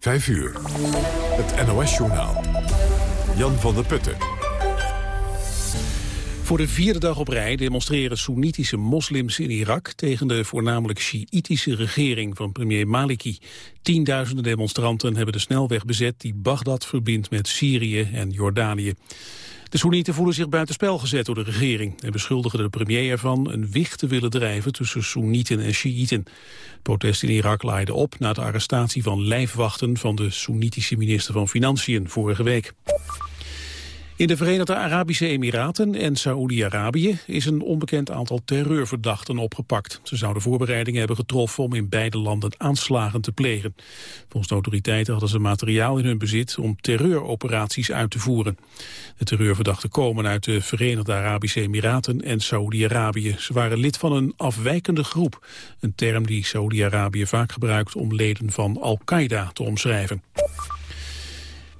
5 uur. Het NOS-journaal. Jan van der Putten. Voor de vierde dag op rij demonstreren Soenitische moslims in Irak tegen de voornamelijk Sjiitische regering van premier Maliki. Tienduizenden demonstranten hebben de snelweg bezet die Bagdad verbindt met Syrië en Jordanië. De Soenieten voelen zich buitenspel gezet door de regering en beschuldigen de premier ervan een wicht te willen drijven tussen Soenieten en Sjiiten. Het protest in Irak laaide op na de arrestatie van lijfwachten van de Soenitische minister van Financiën vorige week. In de Verenigde Arabische Emiraten en Saoedi-Arabië is een onbekend aantal terreurverdachten opgepakt. Ze zouden voorbereidingen hebben getroffen om in beide landen aanslagen te plegen. Volgens de autoriteiten hadden ze materiaal in hun bezit om terreuroperaties uit te voeren. De terreurverdachten komen uit de Verenigde Arabische Emiraten en Saoedi-Arabië. Ze waren lid van een afwijkende groep, een term die Saoedi-Arabië vaak gebruikt om leden van Al-Qaeda te omschrijven.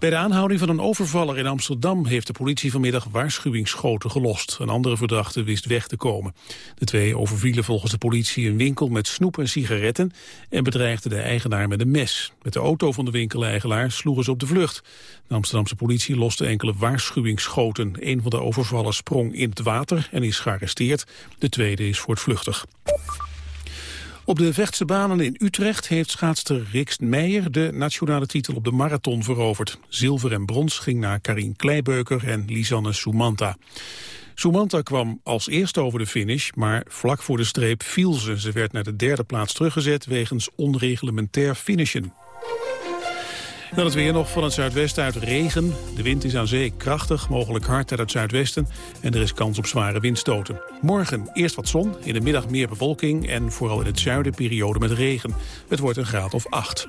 Bij de aanhouding van een overvaller in Amsterdam heeft de politie vanmiddag waarschuwingsschoten gelost. Een andere verdachte wist weg te komen. De twee overvielen volgens de politie een winkel met snoep en sigaretten en bedreigden de eigenaar met een mes. Met de auto van de winkeleigenaar sloegen ze op de vlucht. De Amsterdamse politie loste enkele waarschuwingsschoten. Een van de overvallers sprong in het water en is gearresteerd. De tweede is voortvluchtig. Op de Vechtse banen in Utrecht heeft schaatster Rikst Meijer de nationale titel op de marathon veroverd. Zilver en brons ging naar Karin Kleibeuker en Lisanne Soumanta. Soumanta kwam als eerste over de finish, maar vlak voor de streep viel ze. Ze werd naar de derde plaats teruggezet wegens onreglementair finishen. Dan het weer nog van het zuidwesten uit regen. De wind is aan zee krachtig, mogelijk hard uit het zuidwesten. En er is kans op zware windstoten. Morgen eerst wat zon, in de middag meer bewolking... en vooral in het zuiden periode met regen. Het wordt een graad of acht.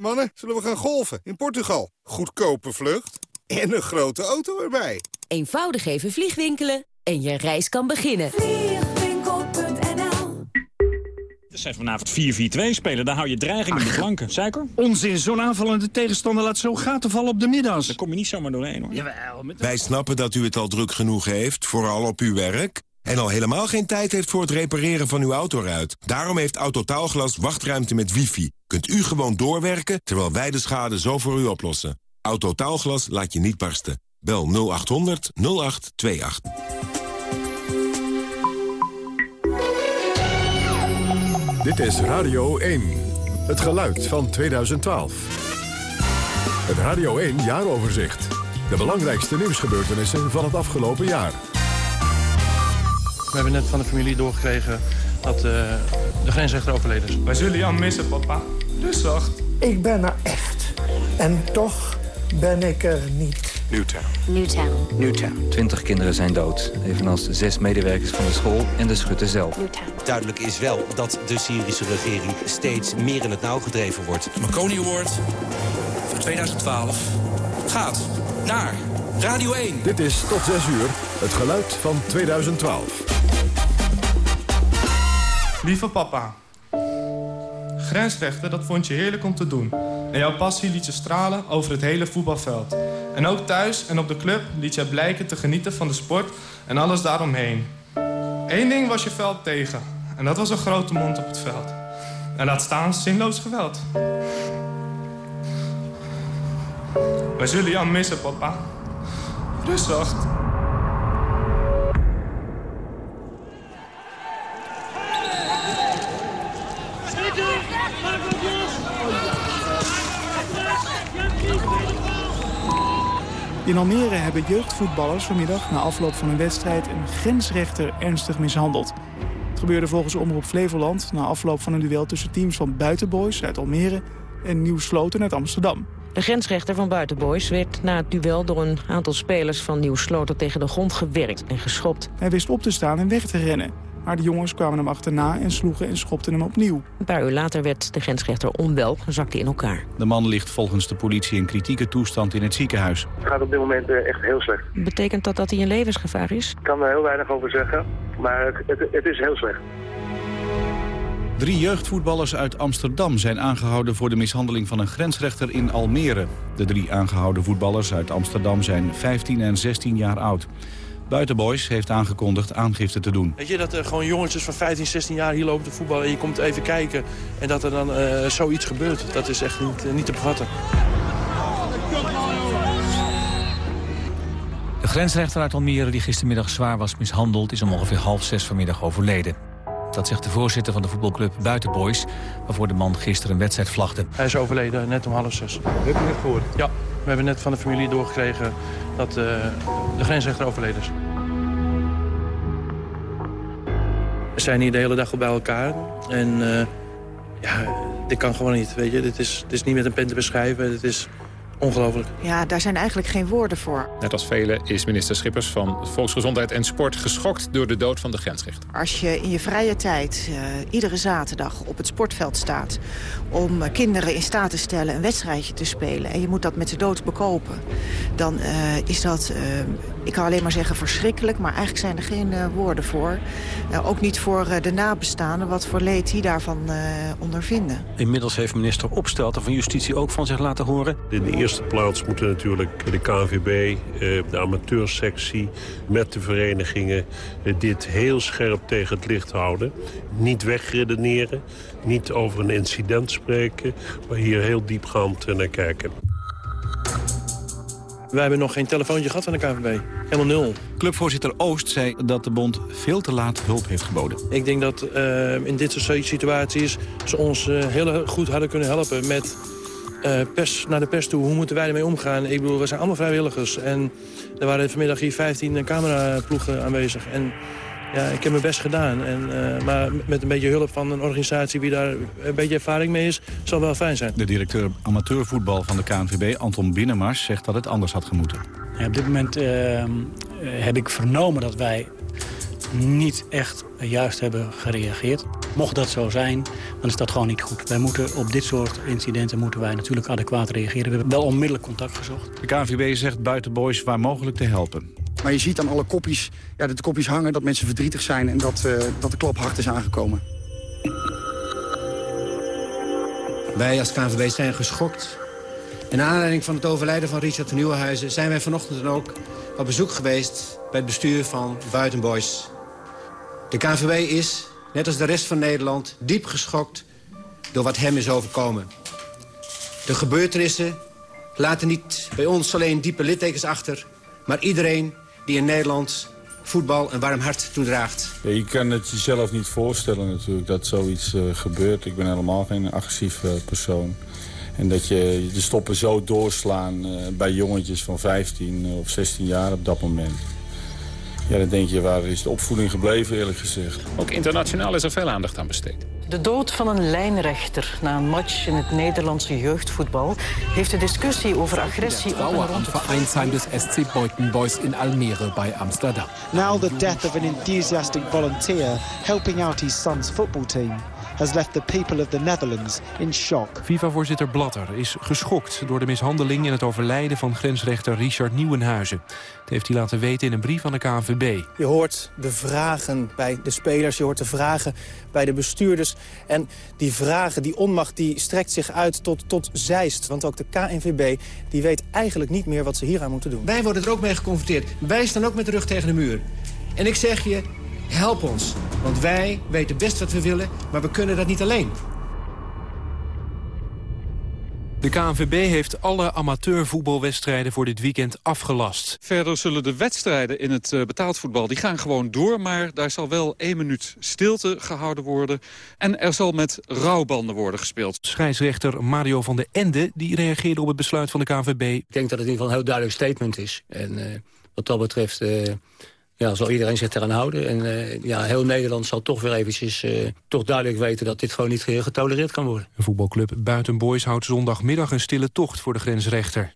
Mannen, zullen we gaan golfen in Portugal? Goedkope vlucht en een grote auto erbij. Eenvoudig even vliegwinkelen en je reis kan beginnen. Ze zijn vanavond 4-4-2 spelen, daar hou je dreiging in de flanken. Suiker? Onzin, zo'n aanvallende tegenstander laat zo gaten vallen op de middags. Daar kom je niet zomaar doorheen hoor. Jawel, met Wij snappen dat u het al druk genoeg heeft, vooral op uw werk... en al helemaal geen tijd heeft voor het repareren van uw autoruit. Daarom heeft Autotaalglas wachtruimte met wifi. Kunt u gewoon doorwerken, terwijl wij de schade zo voor u oplossen. Autotaalglas laat je niet barsten. Bel 0800 0828. Dit is Radio 1. Het geluid van 2012. Het Radio 1 jaaroverzicht. De belangrijkste nieuwsgebeurtenissen van het afgelopen jaar. We hebben net van de familie doorgekregen dat eh, de grensrechter overleden is. Wij zullen jou missen, papa. Dus zacht. Ik ben er echt. En toch ben ik er niet. Newtown. Newtown. Newtown. Twintig kinderen zijn dood. Evenals zes medewerkers van de school en de schutter zelf. Duidelijk is wel dat de Syrische regering steeds meer in het nauw gedreven wordt. De Marconi Award voor 2012 gaat naar Radio 1. Dit is tot 6 uur het geluid van 2012. Lieve papa. Grensrechten, dat vond je heerlijk om te doen. En jouw passie liet je stralen over het hele voetbalveld. En ook thuis en op de club liet jij blijken te genieten van de sport en alles daaromheen. Eén ding was je veld tegen. En dat was een grote mond op het veld. En laat staan zinloos geweld. Wij zullen jou missen, papa. Rust In Almere hebben jeugdvoetballers vanmiddag na afloop van een wedstrijd een grensrechter ernstig mishandeld. Het gebeurde volgens Omroep Flevoland na afloop van een duel tussen teams van Buitenboys uit Almere en Nieuw Sloten uit Amsterdam. De grensrechter van Buitenboys werd na het duel door een aantal spelers van Nieuw Sloten tegen de grond gewerkt en geschopt. Hij wist op te staan en weg te rennen. Maar de jongens kwamen hem achterna en sloegen en schopten hem opnieuw. Een paar uur later werd de grensrechter onwel en zakte in elkaar. De man ligt volgens de politie in kritieke toestand in het ziekenhuis. Het gaat op dit moment eh, echt heel slecht. Betekent dat dat hij in levensgevaar is? Ik kan er heel weinig over zeggen, maar het, het, het is heel slecht. Drie jeugdvoetballers uit Amsterdam zijn aangehouden voor de mishandeling van een grensrechter in Almere. De drie aangehouden voetballers uit Amsterdam zijn 15 en 16 jaar oud. Buitenboys heeft aangekondigd aangifte te doen. Weet je, dat er gewoon jongetjes van 15, 16 jaar hier lopen te voetballen... en je komt even kijken en dat er dan uh, zoiets gebeurt. Dat is echt niet, uh, niet te bevatten. De grensrechter uit Almere die gistermiddag zwaar was mishandeld... is om ongeveer half zes vanmiddag overleden. Dat zegt de voorzitter van de voetbalclub Buitenboys... waarvoor de man gisteren een wedstrijd vlagde. Hij is overleden, net om half zes. Heb je net gehoord? Ja, we hebben net van de familie doorgekregen dat uh, de grensrechter overleden is. We zijn hier de hele dag bij elkaar. En uh, ja, dit kan gewoon niet, weet je. Dit is, dit is niet met een pen te beschrijven. Dit is ongelooflijk. Ja, daar zijn eigenlijk geen woorden voor. Net als velen is minister Schippers van Volksgezondheid en Sport geschokt door de dood van de grensrechter. Als je in je vrije tijd uh, iedere zaterdag op het sportveld staat om uh, kinderen in staat te stellen een wedstrijdje te spelen en je moet dat met de dood bekopen, dan uh, is dat, ik kan alleen maar zeggen verschrikkelijk, maar eigenlijk zijn er geen woorden voor. ook niet voor de nabestaanden, wat voor leed die daarvan ondervinden. Inmiddels heeft minister Opstelten van Justitie ook van zich laten horen. In de eerste plaats moeten natuurlijk de KNVB, de amateursectie... met de verenigingen dit heel scherp tegen het licht houden. Niet wegredeneren, niet over een incident spreken... maar hier heel diepgaand naar kijken. Wij hebben nog geen telefoontje gehad van de KNVB. Helemaal nul. Clubvoorzitter Oost zei dat de bond veel te laat hulp heeft geboden. Ik denk dat uh, in dit soort situaties ze ons uh, heel goed hadden kunnen helpen met uh, pers, naar de pers toe. Hoe moeten wij ermee omgaan? Ik bedoel, we zijn allemaal vrijwilligers. En er waren vanmiddag hier 15 cameraploegen aanwezig. En ja, ik heb mijn best gedaan. En, uh, maar met een beetje hulp van een organisatie die daar een beetje ervaring mee is, zal wel fijn zijn. De directeur amateurvoetbal van de KNVB, Anton Binnenmars, zegt dat het anders had gemoeten. Ja, op dit moment uh, heb ik vernomen dat wij niet echt juist hebben gereageerd. Mocht dat zo zijn, dan is dat gewoon niet goed. Wij moeten op dit soort incidenten moeten wij natuurlijk adequaat reageren. We hebben wel onmiddellijk contact gezocht. De KNVB zegt buitenboys waar mogelijk te helpen. Maar je ziet aan alle kopjes, ja, dat de kopjes hangen, dat mensen verdrietig zijn... en dat, uh, dat de klap hard is aangekomen. Wij als KNVB zijn geschokt. En naar aanleiding van het overlijden van Richard van Nieuwenhuizen... zijn wij vanochtend dan ook op bezoek geweest bij het bestuur van Buitenboys. De KNVB is, net als de rest van Nederland, diep geschokt door wat hem is overkomen. De gebeurtenissen laten niet bij ons alleen diepe littekens achter... maar iedereen die in Nederland voetbal een warm hart toedraagt. Je kan het jezelf niet voorstellen natuurlijk dat zoiets uh, gebeurt. Ik ben helemaal geen agressief uh, persoon. En dat je de stoppen zo doorslaan uh, bij jongetjes van 15 of 16 jaar op dat moment. Ja, dan denk je, waar is de opvoeding gebleven eerlijk gezegd. Ook internationaal is er veel aandacht aan besteed. De dood van een lijnrechter na een match in het Nederlandse jeugdvoetbal... heeft de discussie over agressie rond het Vereinsheim des SC Beutenboys in Almere bij Amsterdam. Now the death of an enthusiastic volunteer helping out his son's football team has left the people of the Netherlands in shock. FIFA-voorzitter Blatter is geschokt door de mishandeling en het overlijden van grensrechter Richard Nieuwenhuizen. Dat heeft hij laten weten in een brief van de KNVB. Je hoort de vragen bij de spelers, je hoort de vragen bij de bestuurders. En die vragen, die onmacht, die strekt zich uit tot, tot Zeist. Want ook de KNVB die weet eigenlijk niet meer wat ze hier aan moeten doen. Wij worden er ook mee geconfronteerd. Wij staan ook met de rug tegen de muur. En ik zeg je, help ons. Want wij weten best wat we willen, maar we kunnen dat niet alleen. De KNVB heeft alle amateurvoetbalwedstrijden voor dit weekend afgelast. Verder zullen de wedstrijden in het uh, betaald voetbal die gaan gewoon door... maar daar zal wel één minuut stilte gehouden worden... en er zal met rouwbanden worden gespeeld. Scheidsrechter Mario van der Ende die reageerde op het besluit van de KNVB. Ik denk dat het in ieder geval een heel duidelijk statement is. En uh, wat dat betreft... Uh ja, zal iedereen zich eraan houden. En uh, ja, heel Nederland zal toch weer eventjes uh, toch duidelijk weten... dat dit gewoon niet getolereerd kan worden. Een voetbalclub Buitenboys houdt zondagmiddag een stille tocht voor de grensrechter.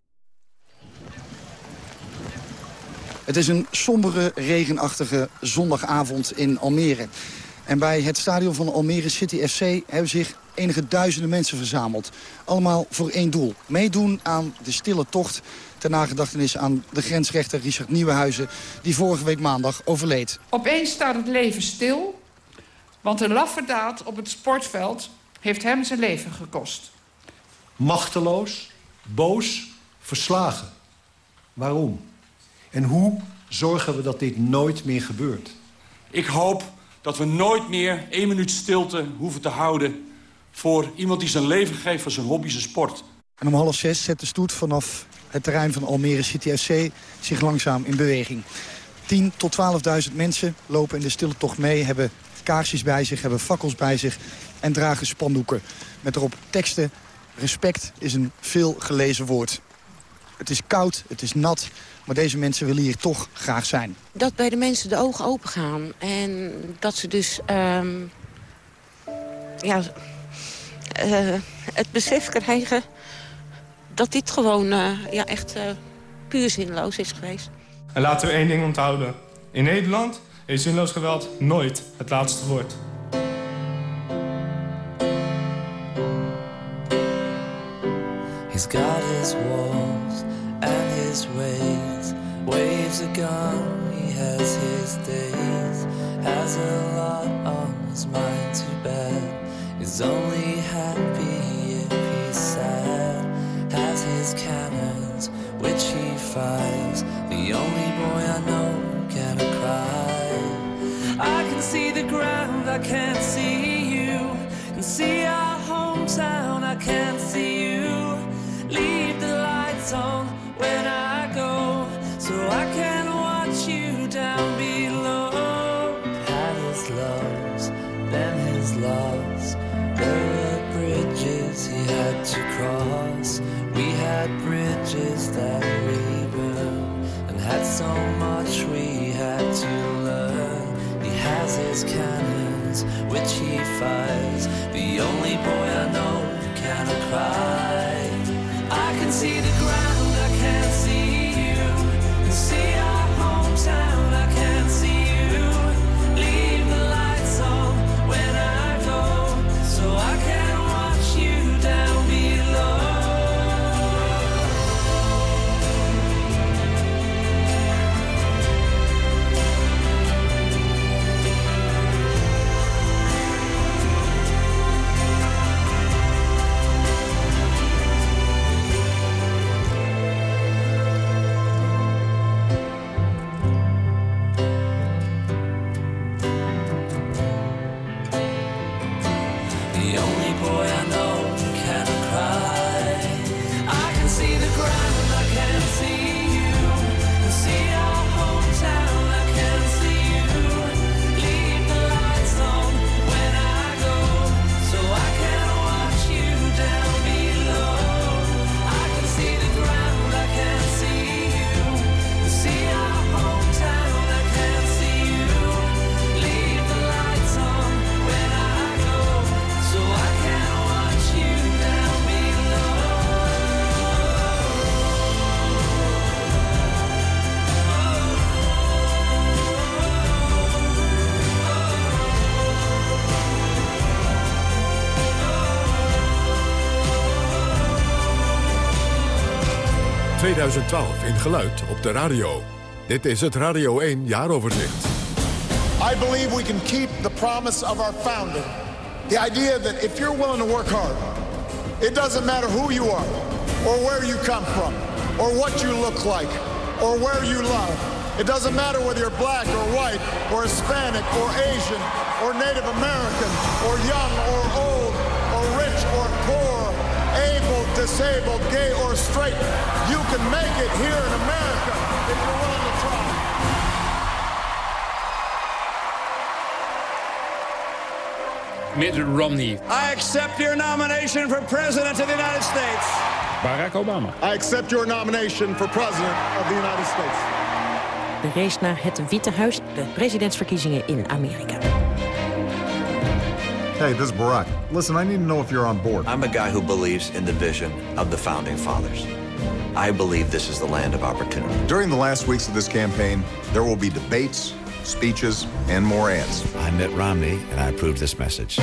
Het is een sombere, regenachtige zondagavond in Almere. En bij het stadion van Almere City FC hebben zich enige duizenden mensen verzameld. Allemaal voor één doel. Meedoen aan de stille tocht ter nagedachtenis aan de grensrechter Richard Nieuwenhuizen... die vorige week maandag overleed. Opeens staat het leven stil, want een laffe daad op het sportveld heeft hem zijn leven gekost. Machteloos, boos, verslagen. Waarom? En hoe zorgen we dat dit nooit meer gebeurt? Ik hoop dat we nooit meer één minuut stilte hoeven te houden... voor iemand die zijn leven geeft voor zijn hobby, zijn sport. En om half zes zet de stoet vanaf het terrein van Almere City FC zich langzaam in beweging. 10 tot 12.000 mensen lopen in de stille tocht mee, hebben kaarsjes bij zich, hebben fakkels bij zich en dragen spandoeken. Met erop teksten, respect is een veel gelezen woord. Het is koud, het is nat, maar deze mensen willen hier toch graag zijn. Dat bij de mensen de ogen open gaan en dat ze dus ehm, ja, uh, het besef krijgen dat dit gewoon uh, ja, echt uh, puur zinloos is geweest. En laten we één ding onthouden. In Nederland is zinloos geweld nooit het laatste woord. He's got his walls and his ways. Waves a gun, he has his days. Has a lot on his mind to bear. Is only happy if he's sad. His cannons, which he fires. The only boy I know can cry. I can see the ground, I can't see you. And see our hometown, I can't see you. Leave the lights on when I go, so I can watch you down below. Had his loves, then his loves. There were bridges he had to cross. Bridges that we burned, and had so much we had to learn. He has his cannons, which he fires. The only boy I know can cry. I can see the ground, ...2012 in geluid op de radio. Dit is het Radio 1 jaaroverzicht. I believe we can keep the promise of our founding. The idea that if you're willing to work hard, it doesn't matter who you are, or where you come from, or what you look like, or where you love. It doesn't matter whether you're black or white, or Hispanic, or Asian, or Native American, or young or old, disabled, gay or straight. You can make it here in America if you're willing to try. Mitt Romney. I accept your nomination for President of the United States. Barack Obama. I accept your nomination for President of the United States. De race naar het Witte Huis, de presidentsverkiezingen in Amerika. Hey, this is Barack. Listen, I need to know if you're on board. I'm a guy who believes in the vision of the founding fathers. I believe this is the land of opportunity. During the last weeks of this campaign, there will be debates, speeches, and more ads. I'm Mitt Romney, and I approve this message.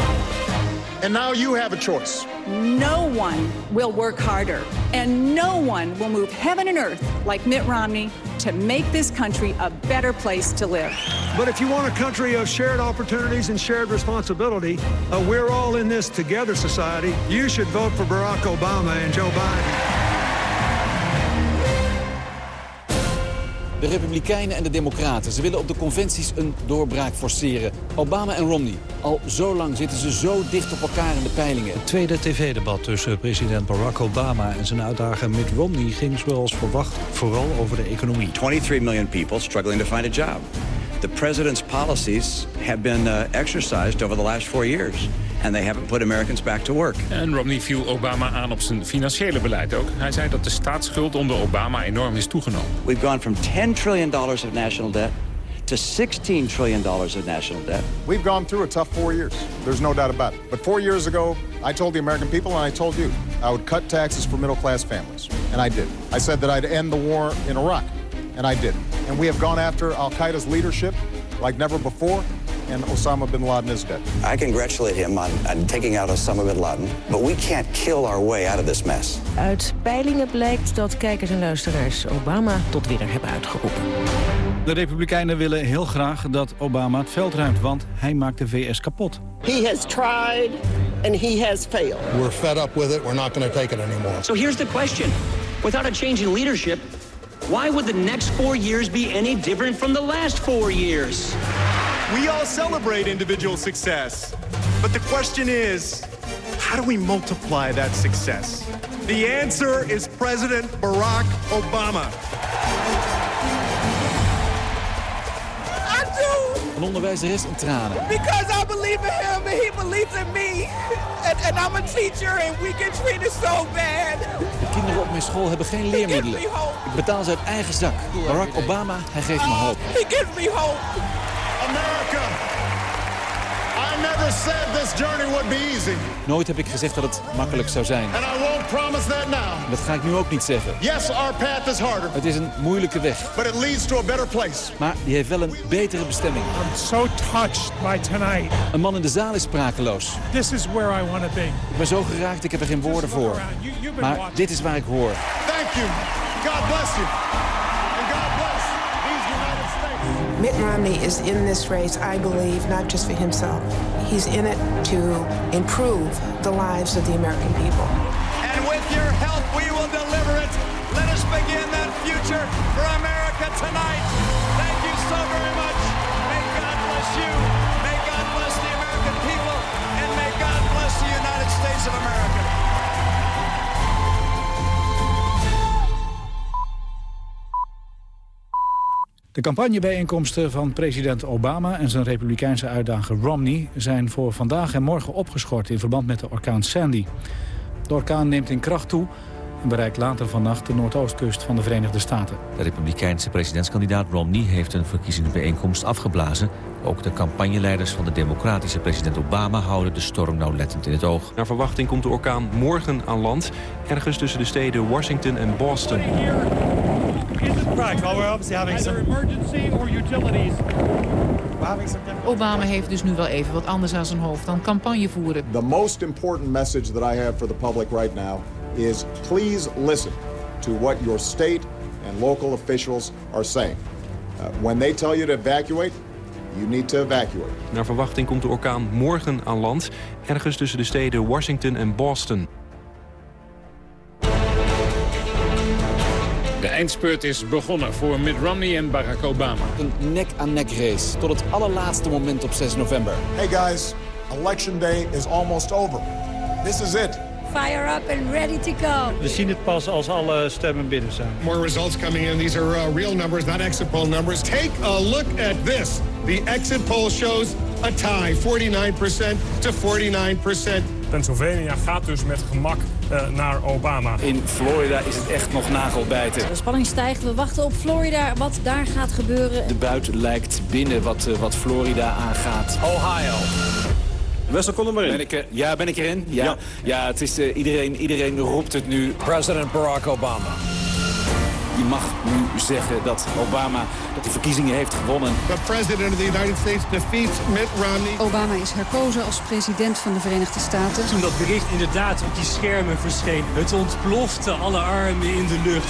And now you have a choice. No one will work harder, and no one will move heaven and earth like Mitt Romney to make this country a better place to live. But if you want a country of shared opportunities and shared responsibility, a we're all in this together society, you should vote for Barack Obama and Joe Biden. De Republikeinen en de Democraten. Ze willen op de conventies een doorbraak forceren. Obama en Romney. Al zo lang zitten ze zo dicht op elkaar in de peilingen. Het tweede tv-debat tussen president Barack Obama en zijn uitdager Mitt Romney... ging zoals verwacht vooral over de economie. 23 million people struggling to find a job. The president's policies have been uh, exercised over the last four years. And they haven't put Americans back to work. En Romney viel Obama aan op zijn financiële beleid ook. Hij zei dat de staatsschuld onder Obama enorm is toegenomen. We've gone from 10 trillion dollars of national debt to 16 trillion dollars of national debt. We've gone through a tough four years. There's no doubt about it. But four years ago, I told the American people and I told you, I would cut taxes for middle-class families. And I did. I said that I'd end the war in Iraq. And I did. And we have gone after Al-Qaeda's leadership like never before. And Osama bin Laden is dead. I congratulate him on, on taking out Osama bin Laden. But we can't kill our way out of this mess. Uit peilingen blijkt dat kijkers en luisteraars Obama tot winnaar hebben uitgeroepen. De Republikeinen willen heel graag dat Obama het veld ruimt, want hij maakt de VS kapot. He has tried and he has failed. We're fed up with it. We're not going to take it anymore. So here's the question. Without a change in leadership, why would the next four years be any different from the last four years? We all celebrate individual success. But the question is, how do we multiply that success? The answer is President Barack Obama. Een onderwijzeres in tranen. Because I believe in him and he believes in me. And, and I'm a teacher and we get treated so bad. De kinderen op mijn school hebben geen leermiddelen. Ik betaal ze uit eigen zak. Barack Obama, hij geeft me hoop. He gives me hope. America, I never said this journey would be easy. Nooit heb ik gezegd dat het makkelijk zou zijn. And I promise that now. Dat ga ik nu ook niet zeggen. Yes, our path is harder. Het is een moeilijke weg. But it leads to a better place. Maar die heeft wel een betere bestemming. I'm so touched by tonight. Een man in de zaal is sprakeloos. This is where I want to be. Ik ben zo geraakt, ik heb er geen woorden voor. Maar dit is waar ik hoor. Thank you. God bless you. And God bless these United States. Mitt Romney is in this race, I believe, not just for himself. He's in it to improve the lives of the American people. De campagnebijeenkomsten van president Obama en zijn republikeinse uitdager Romney... zijn voor vandaag en morgen opgeschort in verband met de orkaan Sandy. De orkaan neemt in kracht toe en bereikt later vannacht de noordoostkust van de Verenigde Staten. De republikeinse presidentskandidaat Romney heeft een verkiezingsbijeenkomst afgeblazen. Ook de campagneleiders van de democratische president Obama houden de storm nauwlettend in het oog. Naar verwachting komt de orkaan morgen aan land, ergens tussen de steden Washington en Boston. Obama heeft dus nu wel even wat anders aan zijn hoofd dan campagne voeren. The most important message that I have for the public right now is please listen to what your state and local officials are saying. Uh, when they tell you to evacuate, you need to evacuate. Naar verwachting komt de orkaan morgen aan land, ergens tussen de steden Washington en Boston. De eindspurt is begonnen voor Mitt Romney en Barack Obama. Een nek-aan-nek race tot het allerlaatste moment op 6 november. Hey guys, election day is almost over. This is it. Fire up and ready to go. We zien het pas als alle stemmen binnen zijn. More results coming in. These are uh, real numbers, not exit poll numbers. Take a look at this. The exit poll shows a tie, 49% to 49%. Pennsylvania gaat dus met gemak uh, naar Obama. In Florida is het echt nog nagelbijten. De spanning stijgt. We wachten op Florida. Wat daar gaat gebeuren. De buit lijkt binnen wat, uh, wat Florida aangaat. Ohio. Wessel, kom er maar in. Ben ik, ja, ben ik erin? Ja, ja. ja het is, iedereen, iedereen roept het nu. President Barack Obama. je mag nu zeggen dat Obama dat die verkiezingen heeft gewonnen. The president of the United States defeats Mitt Romney. Obama is herkozen als president van de Verenigde Staten. Toen dat bericht inderdaad op die schermen verscheen, het ontplofte alle armen in de lucht.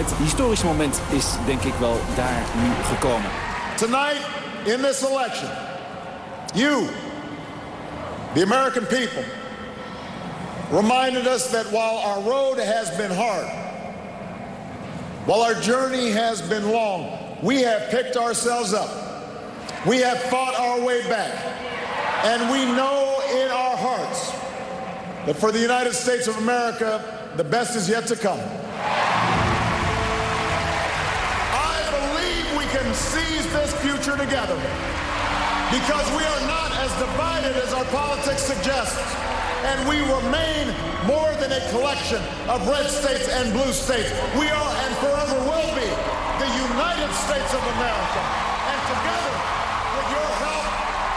Het historische moment is denk ik wel daar nu gekomen. Tonight, in this election, you, the American people, reminded us that while our road has been hard, while our journey has been long, we have picked ourselves up. We have fought our way back. And we know in our hearts that for the United States of America, the best is yet to come. I believe we can seize this future together because we are not as divided as our politics suggests. And we remain more than a collection of red states and blue states. We are and forever will be the United States of America. And together, with your help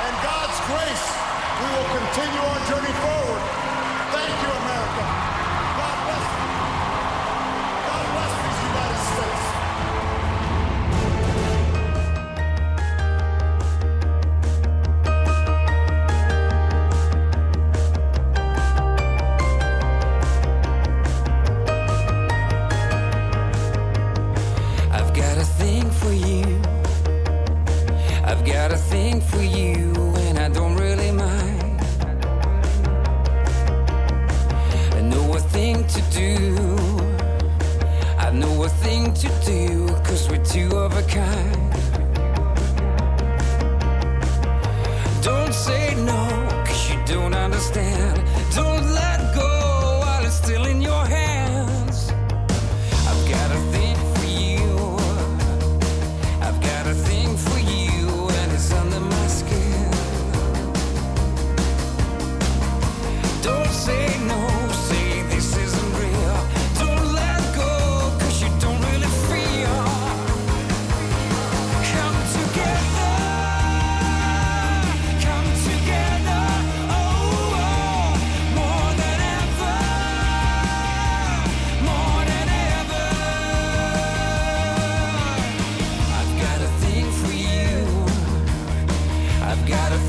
and God's grace, we will continue our journey forward.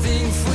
I've got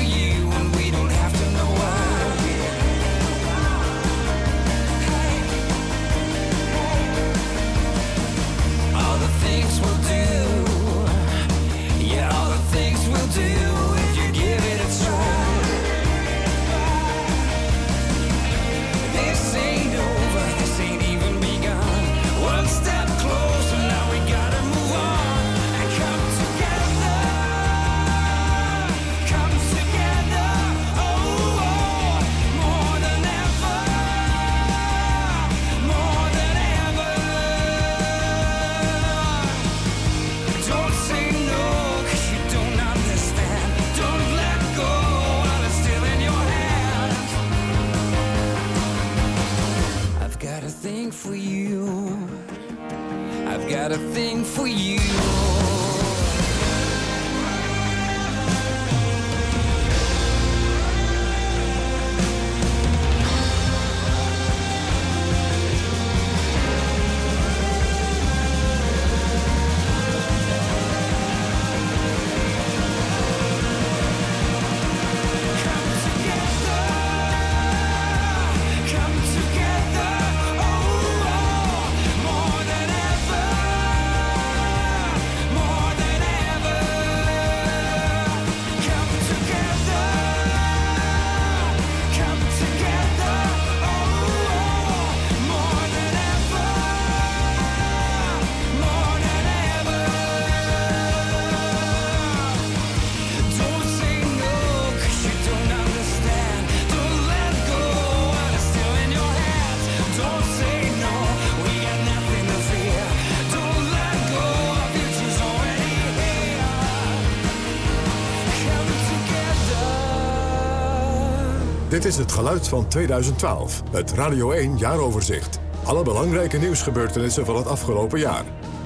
Dit is het geluid van 2012, het Radio 1 jaaroverzicht. Alle belangrijke nieuwsgebeurtenissen van het afgelopen jaar.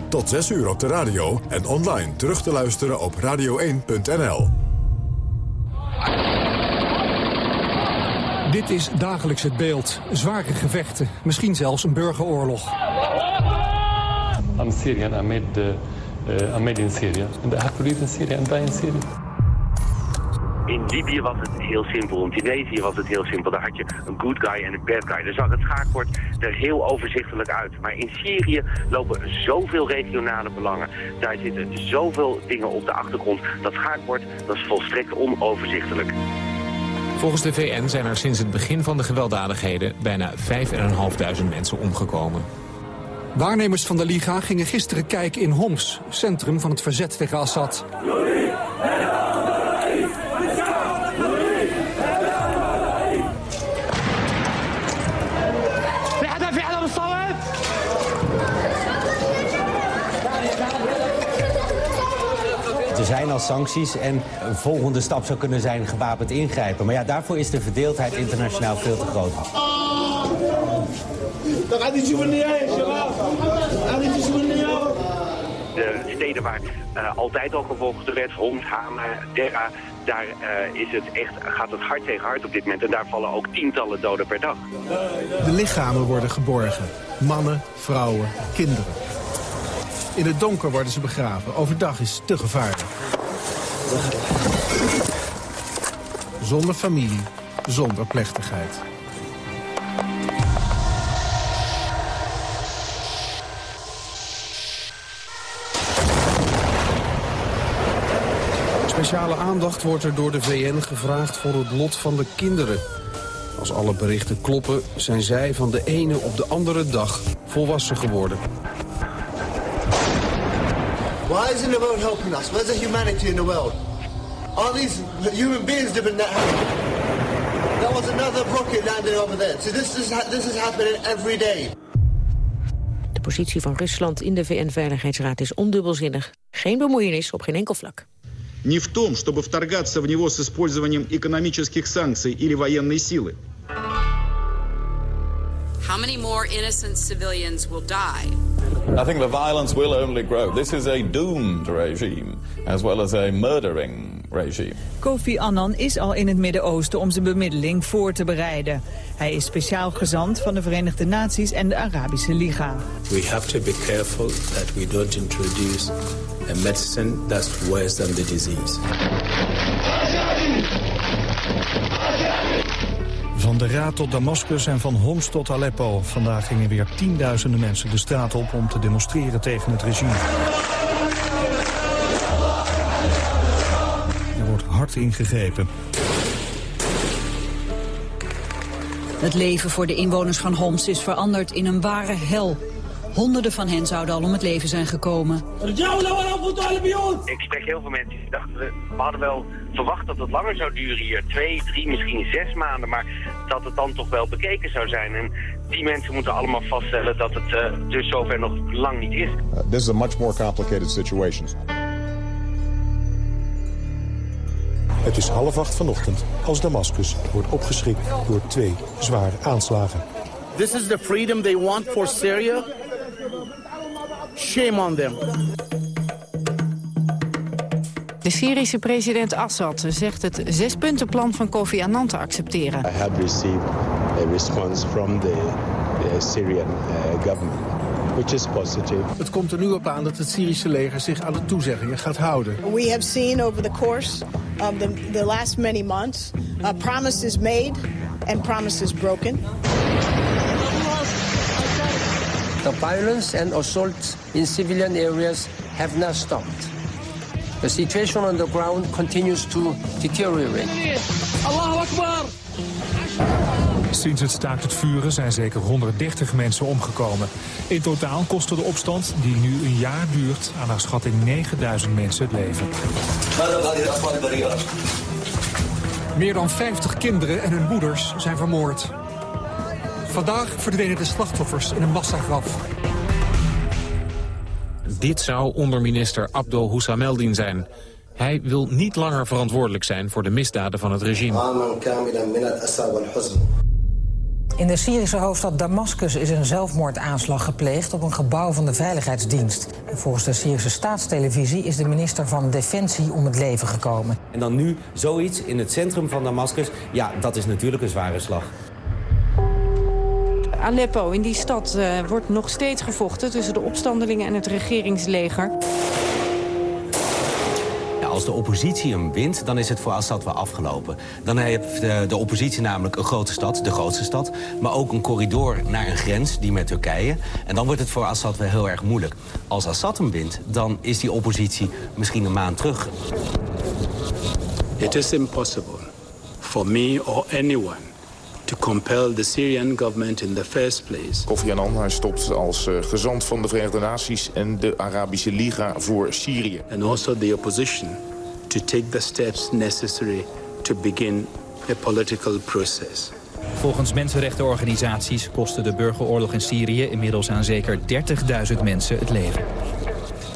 Tot 6 uur op de radio en online terug te luisteren op radio1.nl. Dit is dagelijks het beeld. Zware gevechten, misschien zelfs een burgeroorlog. I'm Syrian. I made, uh, I made in Syria. And I have to live in Syria and die in Syria. In Libië was het heel simpel. In Tunesië was het heel simpel. Daar had je een good guy en een bad guy. Daar zag het schaakbord er heel overzichtelijk uit. Maar in Syrië lopen zoveel regionale belangen. Daar zitten zoveel dingen op de achtergrond. Dat schaakbord dat is volstrekt onoverzichtelijk. Volgens de VN zijn er sinds het begin van de gewelddadigheden bijna 5.500 mensen omgekomen. Waarnemers van de Liga gingen gisteren kijken in Homs, centrum van het verzet tegen Assad. Sancties en een volgende stap zou kunnen zijn gewapend ingrijpen. Maar ja, daarvoor is de verdeeldheid internationaal veel te groot. De steden waar uh, altijd al gevochten werd, Homs, Hama, Dera, daar uh, is het echt, gaat het hard tegen hard op dit moment. En daar vallen ook tientallen doden per dag. De lichamen worden geborgen. Mannen, vrouwen, kinderen. In het donker worden ze begraven. Overdag is te gevaarlijk. Zonder familie, zonder plechtigheid. Speciale aandacht wordt er door de VN gevraagd voor het lot van de kinderen. Als alle berichten kloppen, zijn zij van de ene op de andere dag volwassen geworden. Why isn't the world helping us? Where's the humanity in the world? Are these human beings living that happy? There was another rocket landing over there. So this is, this is happening every day. De positie van Rusland in de VN-veiligheidsraad is ondubbelzinnig. Geen bemoeienis op geen enkel vlak. Не в том, чтобы вторгаться в него с использованием экономических санкций или военной силы. How many more innocent civilians will die? I think the violence will only grow. This is a doomed regime, as well as a murdering regime. Kofi Annan is al in het Midden-Oosten om zijn bemiddeling voor te bereiden. Hij is speciaal gezant van de Verenigde Naties en de Arabische Liga. We have to be careful that we don't introduce a medicine that's worse than the disease. Van de Raad tot Damascus en van Homs tot Aleppo. Vandaag gingen weer tienduizenden mensen de straat op om te demonstreren tegen het regime. Ingegrepen. Het leven voor de inwoners van Homs is veranderd in een ware hel. Honderden van hen zouden al om het leven zijn gekomen. Ik spreek heel veel mensen die dachten, we hadden wel verwacht dat het langer zou duren hier. Twee, drie, misschien zes maanden, maar dat het dan toch wel bekeken zou zijn. En die mensen moeten allemaal vaststellen dat het uh, dus zover nog lang niet is. Uh, this is a much more complicated situation. Het is half acht vanochtend als Damascus wordt opgeschrikt door twee zware aanslagen. This is the freedom they want for Syria. Shame on them. De Syrische president Assad zegt het zespuntenplan van Kofi Annan te accepteren. I have received a response from the, the Syrian uh, government, which is positive. Het komt er nu op aan dat het Syrische leger zich aan de toezeggingen gaat houden. We have seen over the course of the, the last many months uh, promises made and promises broken. The violence and assaults in civilian areas have not stopped. The situation on the ground continues to deteriorate. Allahu Akbar! Sinds het staakt het vuren zijn zeker 130 mensen omgekomen. In totaal kostte de opstand, die nu een jaar duurt, aan haar schatting 9000 mensen het leven. Meer dan 50 kinderen en hun moeders zijn vermoord. Vandaag verdwenen de slachtoffers in een massagraf. Dit zou onderminister Abdel Hussameldin zijn. Hij wil niet langer verantwoordelijk zijn voor de misdaden van het regime. In de Syrische hoofdstad Damascus is een zelfmoordaanslag gepleegd op een gebouw van de Veiligheidsdienst. En volgens de Syrische staatstelevisie is de minister van Defensie om het leven gekomen. En dan nu zoiets in het centrum van Damascus, ja, dat is natuurlijk een zware slag. Aleppo, in die stad uh, wordt nog steeds gevochten tussen de opstandelingen en het regeringsleger. Als de oppositie hem wint, dan is het voor Assad wel afgelopen. Dan heeft de, oppositie namelijk een grote stad, de grootste stad... maar ook een corridor naar een grens, die met Turkije. En dan wordt het voor Assad wel heel erg moeilijk. Als Assad hem wint, dan is die oppositie misschien een maand terug. It is impossible for me or anyone to compel the Syrian government in the first place. Kofi Annan hij stopt als uh, gezant van de Verenigde Naties en de Arabische Liga voor Syrië. And also the opposition to take the steps necessary to begin a political process. Volgens mensenrechtenorganisaties kostte de burgeroorlog in Syrië inmiddels aan zeker 30.000 mensen het leven.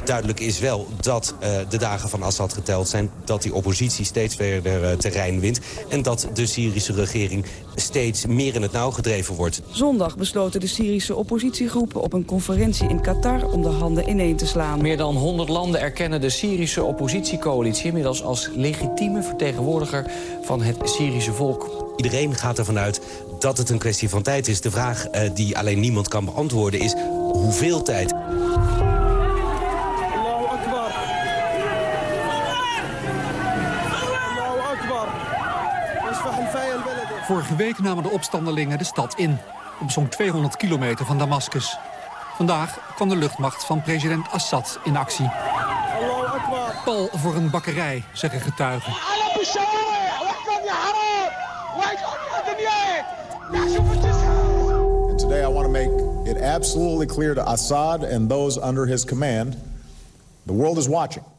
Duidelijk is wel dat uh, de dagen van Assad geteld zijn... dat die oppositie steeds verder uh, terrein wint... en dat de Syrische regering steeds meer in het nauw gedreven wordt. Zondag besloten de Syrische oppositiegroepen op een conferentie in Qatar... om de handen ineen te slaan. Meer dan 100 landen erkennen de Syrische oppositiecoalitie... inmiddels als legitieme vertegenwoordiger van het Syrische volk. Iedereen gaat ervan uit dat het een kwestie van tijd is. De vraag uh, die alleen niemand kan beantwoorden is hoeveel tijd. Vorige week namen de opstandelingen de stad in, op zo'n 200 kilometer van Damascus. Vandaag kwam de luchtmacht van president Assad in actie. Pal voor een bakkerij, zeggen getuigen. And today I want to make it absolutely clear to Assad and those under his command, the world is watching.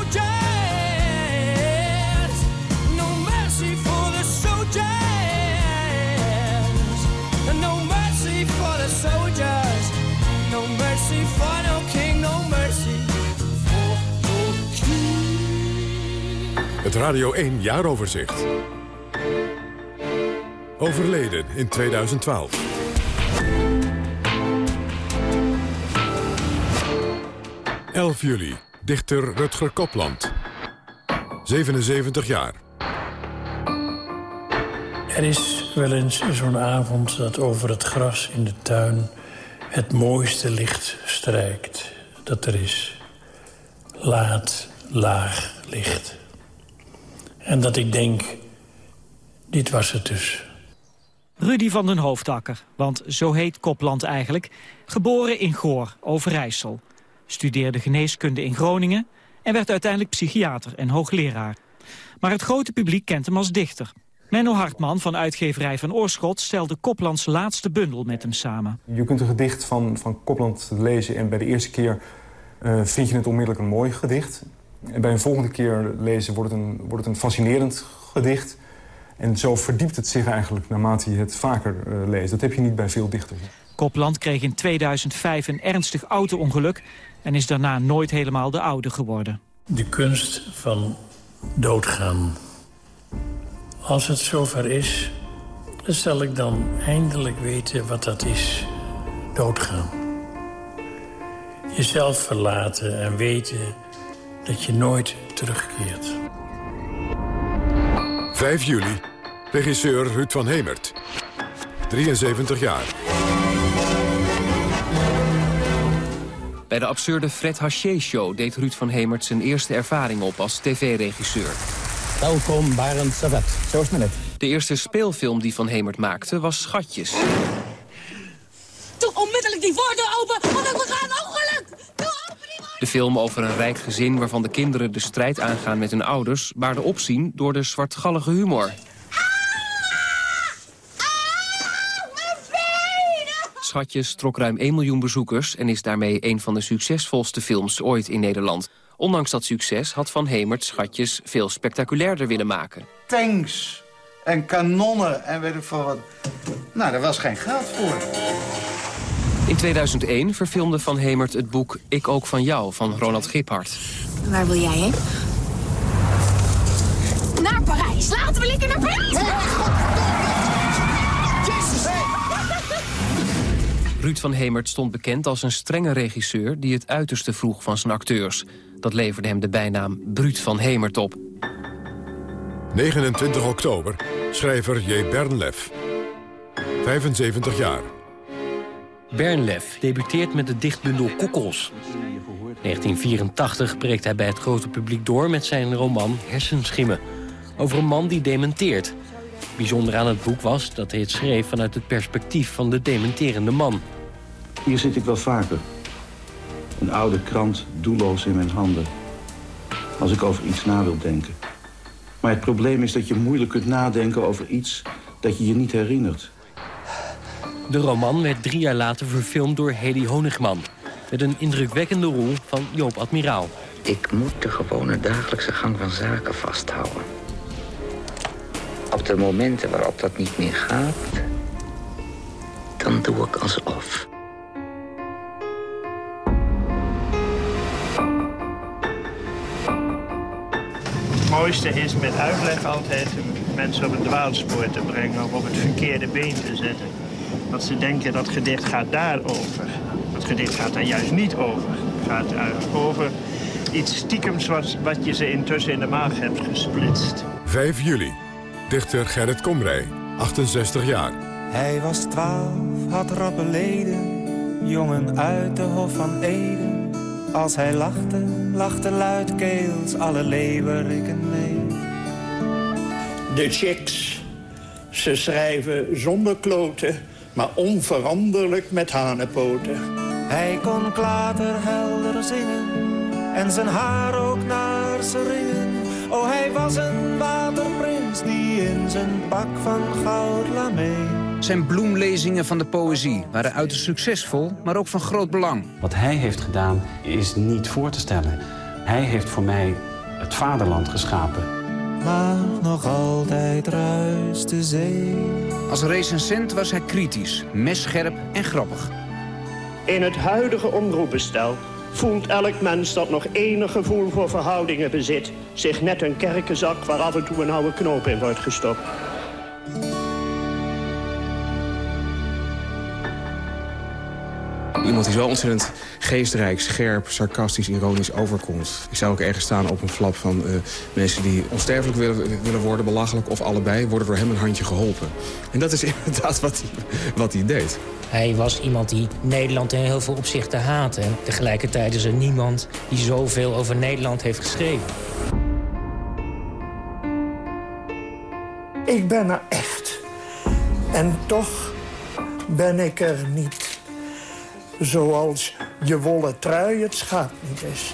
Het Radio 1 Jaaroverzicht. Overleden in 2012. ...11 juli, dichter Rutger Kopland. 77 jaar. Er is wel eens zo'n avond dat over het gras in de tuin... het mooiste licht strijkt dat er is. Laat, laag licht. En dat ik denk, dit was het dus. Rudy van den Hoofdakker, want zo heet Kopland eigenlijk... geboren in Goor, Overijssel. Studeerde geneeskunde in Groningen... en werd uiteindelijk psychiater en hoogleraar. Maar het grote publiek kent hem als dichter. Menno Hartman van uitgeverij Van Oorschot stelde Koplands laatste bundel met hem samen. Je kunt een gedicht van, van Kopland lezen en bij de eerste keer uh, vind je het onmiddellijk een mooi gedicht. En bij een volgende keer lezen wordt het een, wordt het een fascinerend gedicht. En zo verdiept het zich eigenlijk naarmate je het vaker uh, leest. Dat heb je niet bij veel dichters. Kopland kreeg in 2005 een ernstig auto-ongeluk... en is daarna nooit helemaal de oude geworden. De kunst van doodgaan. Als het zover is, dan zal ik dan eindelijk weten wat dat is. Doodgaan. Jezelf verlaten en weten dat je nooit terugkeert. 5 juli, regisseur Ruud van Hemert. 73 jaar. Bij de absurde Fred Haché-show deed Ruud van Hemert zijn eerste ervaring op als tv-regisseur. Welkom, Barend Savet. Zo is het net. De eerste speelfilm die Van Hemert maakte was Schatjes. Doe onmiddellijk die voordeur open, want we gaan ongeluk! De film over een rijk gezin waarvan de kinderen de strijd aangaan met hun ouders... baarde opzien door de zwartgallige humor. Schatjes trok ruim 1 miljoen bezoekers... en is daarmee een van de succesvolste films ooit in Nederland. Ondanks dat succes had Van Hemert Schatjes veel spectaculairder willen maken. Tanks en kanonnen en weet ik veel wat. Nou, daar was geen geld voor. In 2001 verfilmde Van Hemert het boek Ik ook van jou van Ronald Giphart. Waar wil jij heen? Naar Parijs. Laten we lekker naar Parijs. Ruud van Hemert stond bekend als een strenge regisseur... die het uiterste vroeg van zijn acteurs. Dat leverde hem de bijnaam Bruut van Hemert op. 29 oktober, schrijver J. Bernlef. 75 jaar. Bernlef debuteert met de dichtbundel Kokkels. 1984 breekt hij bij het grote publiek door met zijn roman Hersenschimmen. Over een man die dementeert. Bijzonder aan het boek was dat hij het schreef vanuit het perspectief van de dementerende man. Hier zit ik wel vaker. Een oude krant doelloos in mijn handen. Als ik over iets na wil denken. Maar het probleem is dat je moeilijk kunt nadenken over iets dat je je niet herinnert. De roman werd drie jaar later verfilmd door Hedy Honigman. Met een indrukwekkende rol van Joop Admiraal. Ik moet de gewone dagelijkse gang van zaken vasthouden. Op de momenten waarop dat niet meer gaat, dan doe ik alsof. Het mooiste is met uitleg altijd mensen op het dwaalspoor te brengen... of op het verkeerde been te zetten. Dat ze denken dat gedicht gaat daarover. Dat gedicht gaat daar juist niet over. Het gaat over iets stiekems wat, wat je ze intussen in de maag hebt gesplitst. 5 juli. Dichter Gerrit Komrij, 68 jaar. Hij was twaalf, had rappe leden, jongen uit de Hof van Eden. Als hij lachte, lachte luidkeels alle leeuweriken mee. De chicks, ze schrijven zonder kloten, maar onveranderlijk met hanenpoten. Hij kon klaterhelder zingen en zijn haar ook naar ze ringen. Oh, hij was een waterprins die in zijn pak van goud lamee. Zijn bloemlezingen van de poëzie waren uiterst succesvol, maar ook van groot belang. Wat hij heeft gedaan is niet voor te stellen. Hij heeft voor mij het vaderland geschapen. Maar nog altijd ruist de zee. Als recensent was hij kritisch, messcherp en grappig. In het huidige omroepbestel voelt elk mens dat nog enig gevoel voor verhoudingen bezit... zich net een kerkenzak waar af en toe een oude knoop in wordt gestopt. Iemand die zo ontzettend geestrijk, scherp, sarcastisch, ironisch overkomt. Ik zou ook ergens staan op een flap van uh, mensen die onsterfelijk willen, willen worden, belachelijk of allebei, worden door hem een handje geholpen. En dat is inderdaad wat hij, wat hij deed. Hij was iemand die Nederland in heel veel opzichten haatte. En tegelijkertijd is er niemand die zoveel over Nederland heeft geschreven. Ik ben er echt. En toch ben ik er niet. Zoals je wollen trui het schaap niet is.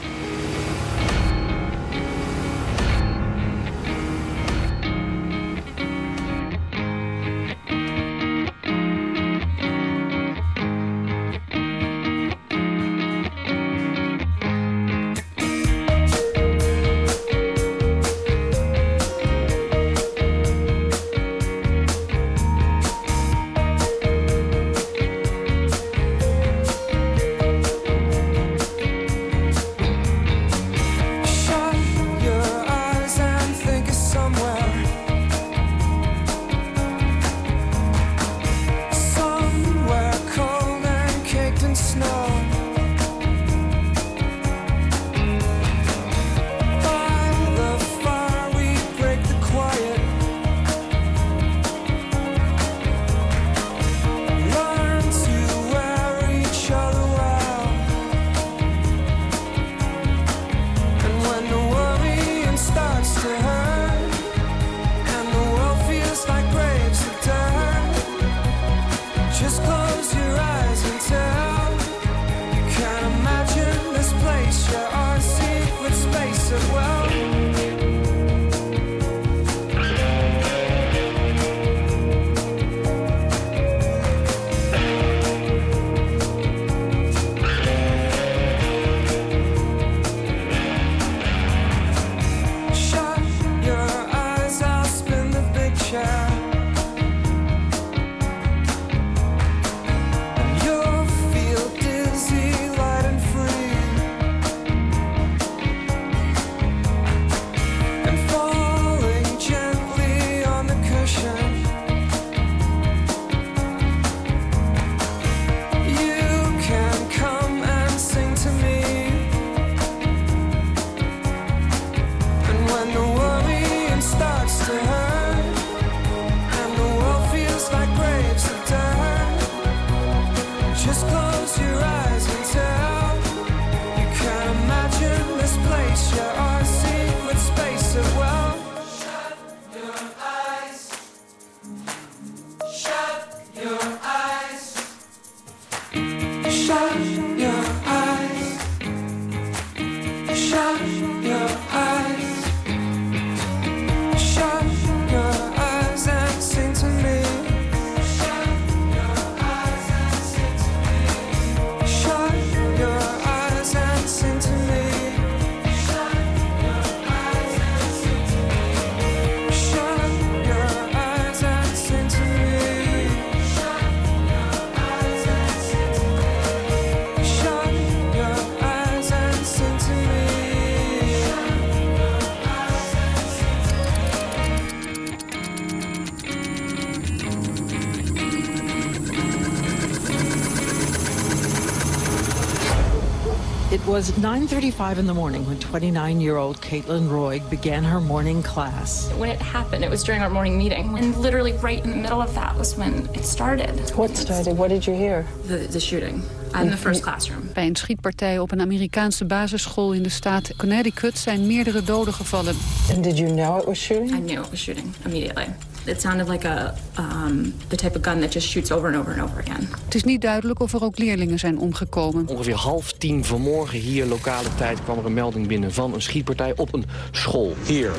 Was 9.35 in the morning when 29-year-old Caitlin Roy began her morning class. When it happened, it was during our morning meeting. And literally right in the middle of that was when it started. What started? What did you hear? The, the shooting I'm in the first classroom. Bij een schietpartij op een Amerikaanse basisschool in de staat Connecticut zijn meerdere doden gevallen. And did you know it was shooting? I knew it was shooting immediately. It sounded like a, um, the type of gun that just shoots over and over and over again. Het is niet duidelijk of er ook leerlingen zijn omgekomen. Ongeveer half tien vanmorgen hier lokale tijd kwam er een melding binnen van een schietpartij op een school. Here,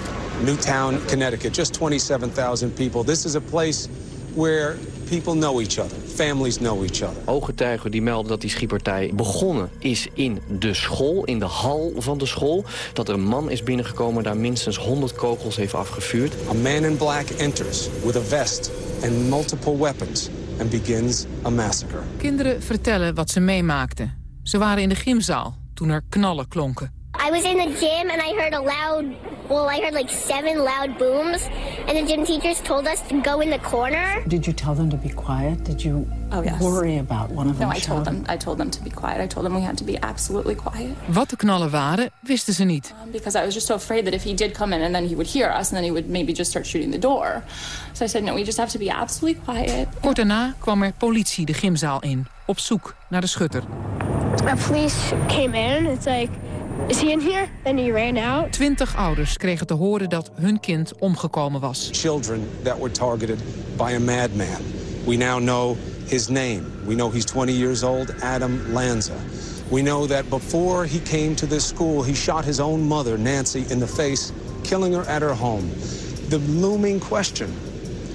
Newtown, Connecticut, just 27,000 people. This is a place where people know each other. Families know each other. Ooggetuigen die melden dat die schietpartij begonnen is in de school, in de hal van de school. Dat er een man is binnengekomen, daar minstens 100 kogels heeft afgevuurd. A man in black enters with a vest and multiple weapons and begins a massacre. Kinderen vertellen wat ze meemaakten. Ze waren in de gymzaal toen er knallen klonken. I was in the gym and I heard a loud well, I heard like seven loud booms, and the gym teachers told us to go in the corner. Did you tell them to be quiet? Did you Oh, yes. worry about one of them No, I told them. I told them to be quiet. I told them we had to be absolutely quiet. Wat de knallen waren, wisten ze niet. Um, because I was just so afraid that if he did come in and then he would hear us and then he would maybe just start shooting the door. So I said, no, we just have to be absolutely quiet. Kort daarna kwam er politie de gymzaal in, op zoek naar de schutter. The police came in. It's like, is he in here? And he ran out. Twintig ouders kregen te horen dat hun kind omgekomen was. Children that were targeted by a madman. We now know his name. We know he's 20 years old, Adam Lanza. We know that before he came to this school, he shot his own mother, Nancy, in the face, killing her at her home. The looming question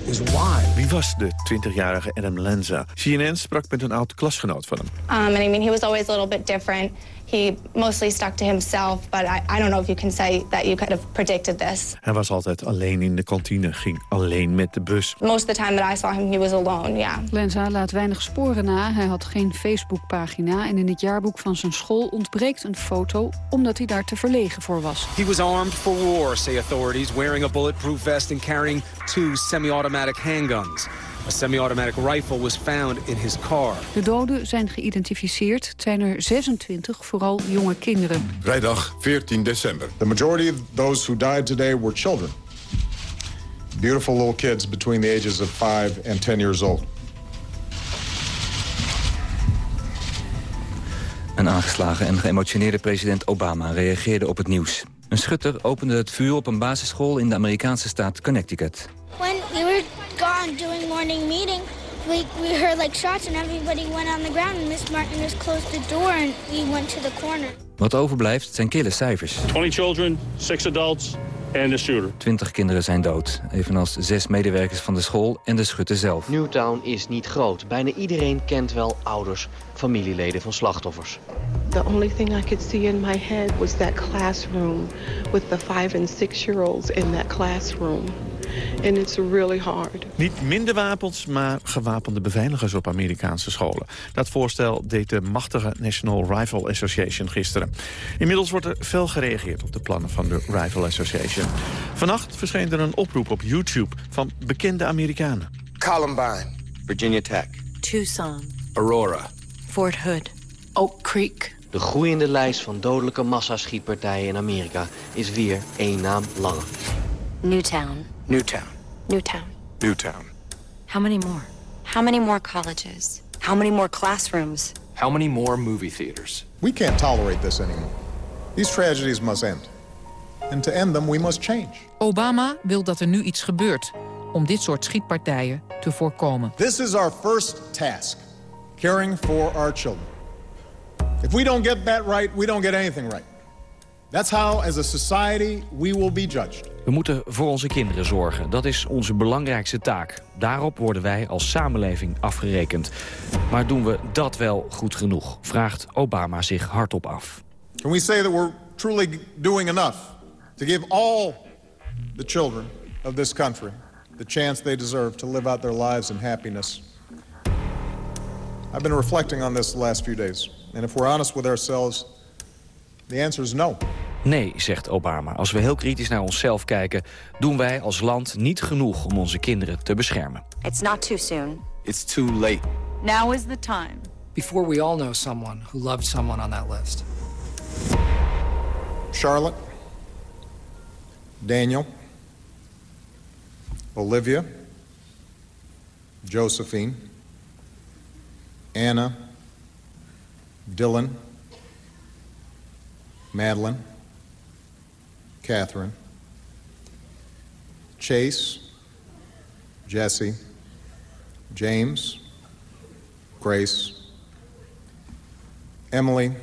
is why? Wie was de 20-jarige Adam Lanza? CNN sprak met een oud klasgenoot van hem. Um, and I mean, he was always a little bit different. He mostly stuck to himself, but I, I don't know if you can say that you could have predicted this. Hij was altijd alleen in de kantine, ging alleen met de bus. Most of the time that I saw him, he was alone, yeah. Lenza laat weinig sporen na. Hij had geen Facebookpagina en in het jaarboek van zijn school ontbreekt een foto omdat hij daar te verlegen voor was. He was armed for war, say authorities, wearing a bulletproof vest and carrying two semi-automatic handguns. A semi-automatic rifle was found in his car. De doden zijn geïdentificeerd. Het zijn er 26, vooral jonge kinderen. Vrijdag 14 december. The majority of those who died today were children. Beautiful little kids between the ages of 5 and 10 years old. Een aangeslagen en geëmotioneerde president Obama reageerde op het nieuws. Een schutter opende het vuur op een basisschool in de Amerikaanse staat Connecticut. When we were gone doing morning meeting, we, we heard like shots and everybody went on the ground and Miss Martin just closed the door and we went to the corner. Wat overblijft zijn kille cijfers. 20 children, 6 adults, and the shooter. Twintig kinderen zijn dood, evenals zes medewerkers van de school en de schutter zelf. Newtown is niet groot. Bijna iedereen kent wel ouders, familieleden van slachtoffers. The only thing I could see in my head was that classroom with the five and six year olds in that classroom. And it's really hard. Niet minder wapens, maar gewapende beveiligers op Amerikaanse scholen. Dat voorstel deed de machtige National Rifle Association gisteren. Inmiddels wordt er fel gereageerd op de plannen van de Rifle Association. Vannacht verscheen er een oproep op YouTube van bekende Amerikanen. Columbine, Virginia Tech, Tucson, Aurora. Fort Hood, Oak Creek. De groeiende lijst van dodelijke massaschietpartijen in Amerika is weer één naam langer. Newtown. Newtown, Newtown. Newtown. How many more? How many more colleges? How many more classrooms? How many more movie theaters? We can't tolerate this anymore. These tragedies must end. And to end them, we must change. Obama wil dat er nu iets gebeurt om dit soort schietpartijen te voorkomen. This is our first task, caring for our children. If we don't get that right, we don't get anything right. That's how, as a society, we will be judged. We moeten voor onze kinderen zorgen. Dat is onze belangrijkste taak. Daarop worden wij als samenleving afgerekend. Maar doen we dat wel goed genoeg? Vraagt Obama zich hardop af. Can we say that we're truly doing enough to give all the children of this country the chance they deserve to live out their lives in happiness? I've been reflecting on this the last few days. And if we're honest with ourselves, the answer is no. Nee, zegt Obama. Als we heel kritisch naar onszelf kijken... doen wij als land niet genoeg om onze kinderen te beschermen. It's not too soon. It's too late. Now is the time. Before we all know someone who loved someone on that list. Charlotte, Daniel, Olivia, Josephine, Anna, Dylan, Madeline, Catherine, Chase, Jesse, James, Grace, Emily,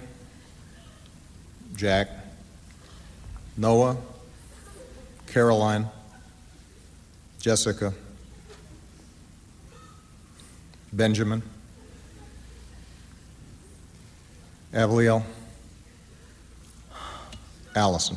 Jack, Noah, Caroline, Jessica, Benjamin, Avliel, Allison.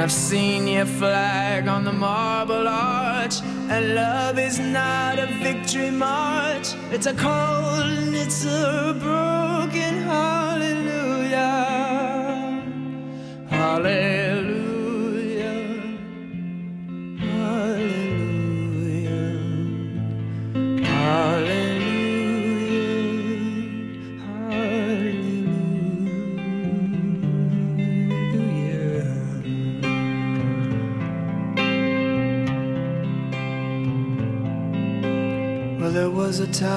I've seen your flag on the marble arch. And love is not a victory march, it's a cold and it's a broken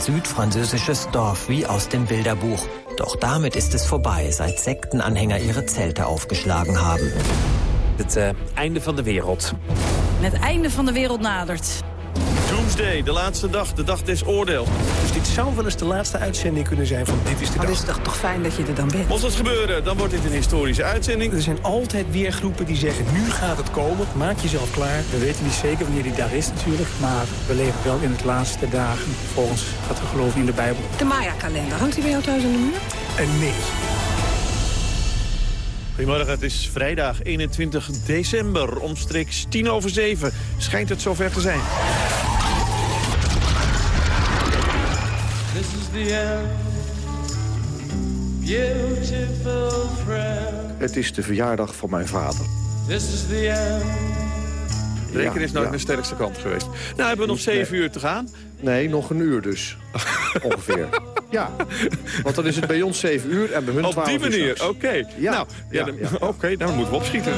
ein südfranzösisches Dorf wie aus dem Bilderbuch. Doch damit ist es vorbei, seit Sektenanhänger ihre Zelte aufgeschlagen haben. Het uh, einde van de wereld. Het einde van de wereld nadert. De laatste dag, de dag des oordeels. Dus dit zou wel eens de laatste uitzending kunnen zijn van Dit is de Maar Dag. het is toch, toch fijn dat je er dan bent. Mocht dat gebeuren, dan wordt dit een historische uitzending. Er zijn altijd weer groepen die zeggen, nu gaat het komen. Maak jezelf klaar. We weten niet zeker wanneer die dag is natuurlijk. Maar we leven wel in het laatste dagen, volgens wat we geloven in de Bijbel. De Maya-kalender, hangt die bij jou thuis aan de muur? En nee. Goedemorgen, het is vrijdag 21 december. Omstreeks 10 over 7 schijnt het zover te zijn. The end. Beautiful friend. Het is de verjaardag van mijn vader. This is the end. Reken is nooit ja. mijn sterkste kant geweest. Nou, hebben we nog 7 uur te gaan. Nee, nog een uur dus. Ongeveer. Ja, want dan is het bij ons 7 uur en bij hun Op 12 die uur manier, s'nachts. oké. Ja, nou, ja, ja, dan- ja, oké, nou, dan moeten we opschieten.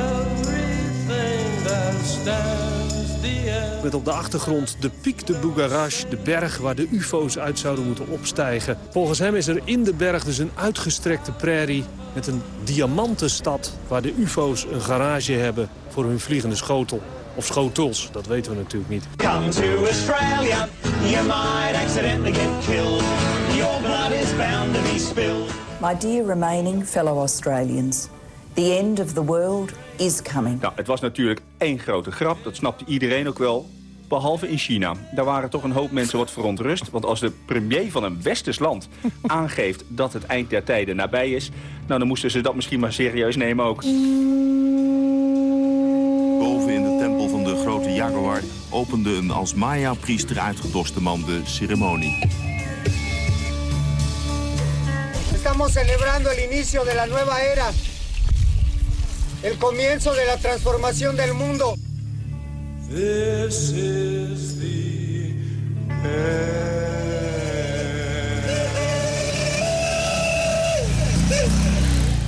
Met op de achtergrond de Pic de Bougarage, de berg waar de ufo's uit zouden moeten opstijgen. Volgens hem is er in de berg dus een uitgestrekte prairie met een diamantenstad... waar de ufo's een garage hebben voor hun vliegende schotel. Of schotels, dat weten we natuurlijk niet. Come to Australia, you might accidentally get killed. Your blood is bound to be spilled. My dear remaining fellow Australians, the end of the world is coming. Nou, het was natuurlijk één grote grap, dat snapte iedereen ook wel. Behalve in China. Daar waren toch een hoop mensen wat verontrust. Want als de premier van een westers land aangeeft dat het eind der tijden nabij is... nou, dan moesten ze dat misschien maar serieus nemen ook. Boven in de tempel van de grote Jaguar opende een als Maya-priester uitgedoste man de ceremonie. Estamos celebrando el inicio de la nueva era. El comienzo de la transformación del mundo. This is the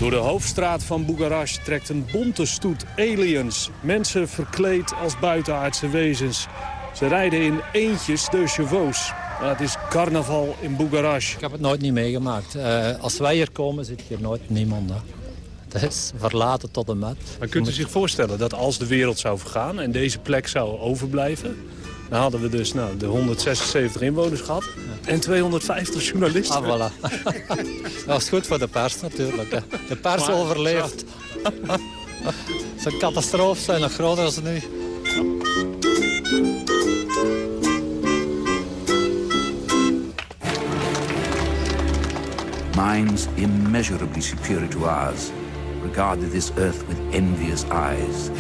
Door de hoofdstraat van Boekarest trekt een bonte stoet aliens. Mensen verkleed als buitenaardse wezens. Ze rijden in eentjes de chevaux. Ja, het is carnaval in Boekarest. Ik heb het nooit niet meegemaakt. Eh, als wij hier komen zit hier nooit niemand. Hè. Het is verlaten tot en met. Maar kunt u zich voorstellen dat als de wereld zou vergaan en deze plek zou overblijven... dan hadden we dus nou, de 176 inwoners gehad en 250 journalisten. Ah, voilà. Dat is goed voor de pers natuurlijk. Hè. De pers Maar- overleeft. Het is een catastrofe zijn nog groter als nu. Minds immeasurably superior to ours regarded this earth with envious eyes.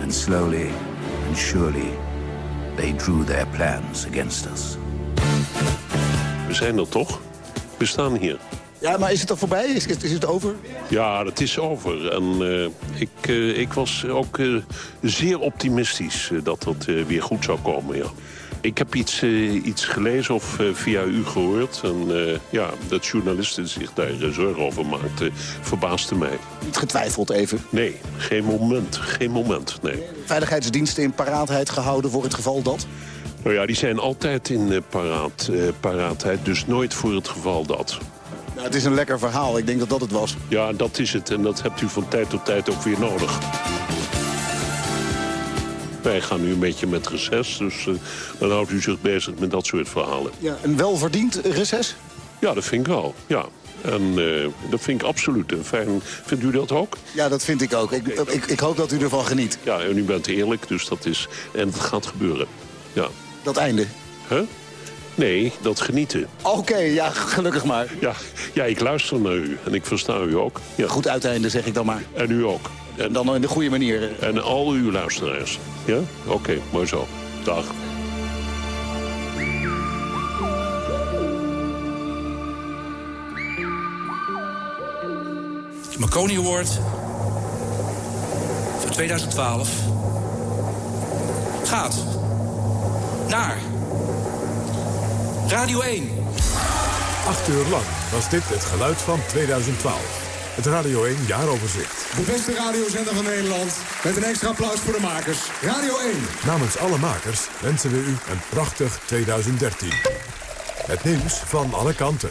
And slowly and surely they drew their plans against us. We zijn er toch? We staan hier. Ja, maar is het al voorbij? Is, is, is het over? Ja, het is over. En eh, ik, eh, ik was ook eh, zeer optimistisch dat dat eh, weer goed zou komen, ja. Ik heb iets, eh, iets gelezen of eh, via u gehoord. En eh, ja, dat journalisten zich daar zorgen over maakten, verbaasde mij. Niet getwijfeld even. Nee, geen moment. Geen moment, nee. Veiligheidsdiensten in paraatheid gehouden voor het geval dat? Nou ja, die zijn altijd in paraat, paraatheid, dus nooit voor het geval dat. Nou, het is een lekker verhaal. Ik denk dat dat het was. Ja, dat is het. En dat hebt u van tijd tot tijd ook weer nodig. Wij gaan nu een beetje met reces, dus eh, dan houdt u zich bezig met dat soort verhalen. Ja, een welverdiend reces? Ja, dat vind ik wel, ja. En eh, dat vind ik absoluut een fijn. Vindt u dat ook? Ja, dat vind ik ook. Ik, ik, ik hoop dat u ervan geniet. Ja, en u bent eerlijk, dus dat is... En het gaat gebeuren, ja. Dat einde? Huh? Nee, dat genieten. Oké, ja, gelukkig maar. Ja, ja, ik luister naar u en ik versta u ook. Ja. Goed uiteinde, zeg ik dan maar. En u ook. En dan in de goede manier. En al uw luisteraars. Ja? Oké, mooi zo. Dag. De Marconi Award voor 2012 gaat naar Radio 1. Acht uur lang was dit het geluid van 2012. Het Radio 1 jaaroverzicht. De beste radiozender van Nederland. Met een extra applaus voor de makers. Radio 1. Namens alle makers wensen we u een prachtig 2013. Het nieuws van alle kanten.